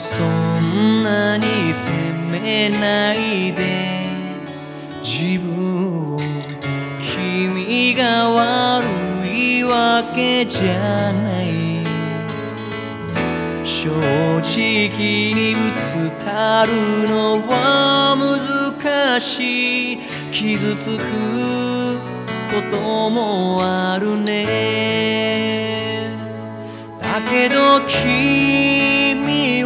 そんなに責めないで。自分を君が悪いわけじゃない。正直にぶつかるのは難しい。傷つくこともあるね。だけど君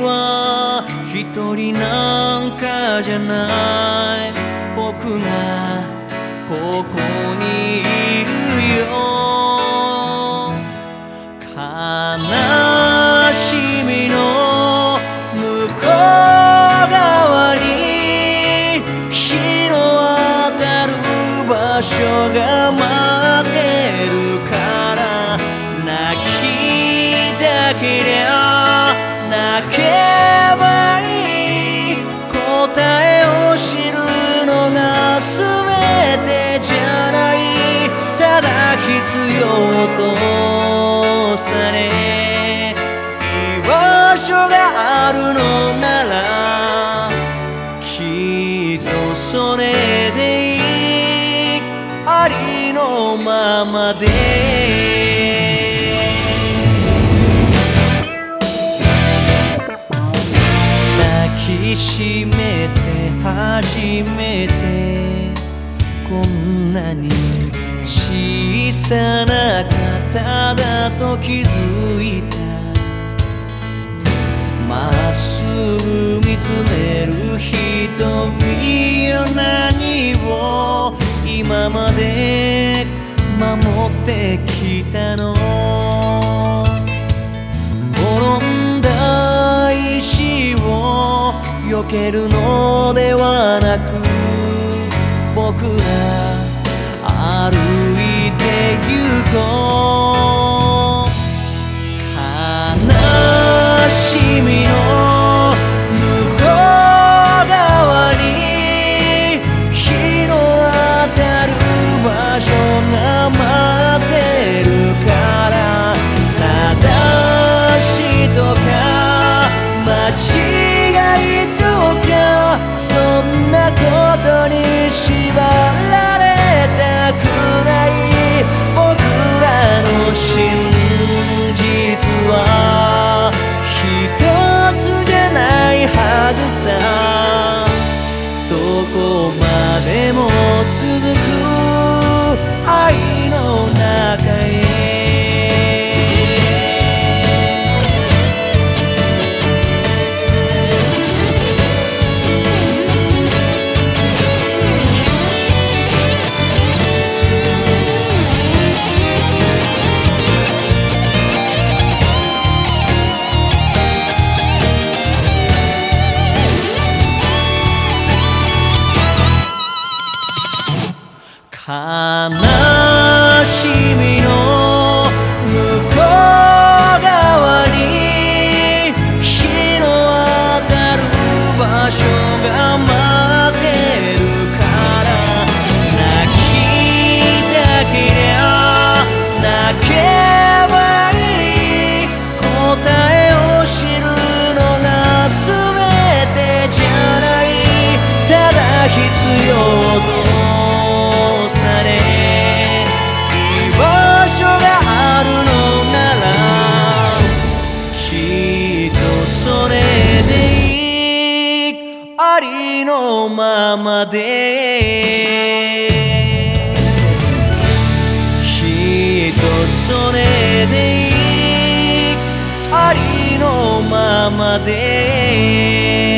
一人なんかじゃない。僕がここにいるよ。悲しみの向こう側に。日の当たる場所が待ってるから。泣きたけりゃ泣け必要とされ居場所があるのならきっとそれでいい。ありのままで。抱きしめて初めてこんなに小さな方だと気づいた。まっすぐ見つめる瞳よ何を今まで守ってきたの？転んだ石を避けるのではなく僕ら歩て行こうまとされ居場所があるのならきっとそれでいい。ありのままで。きっとそれでいい。ありのままで。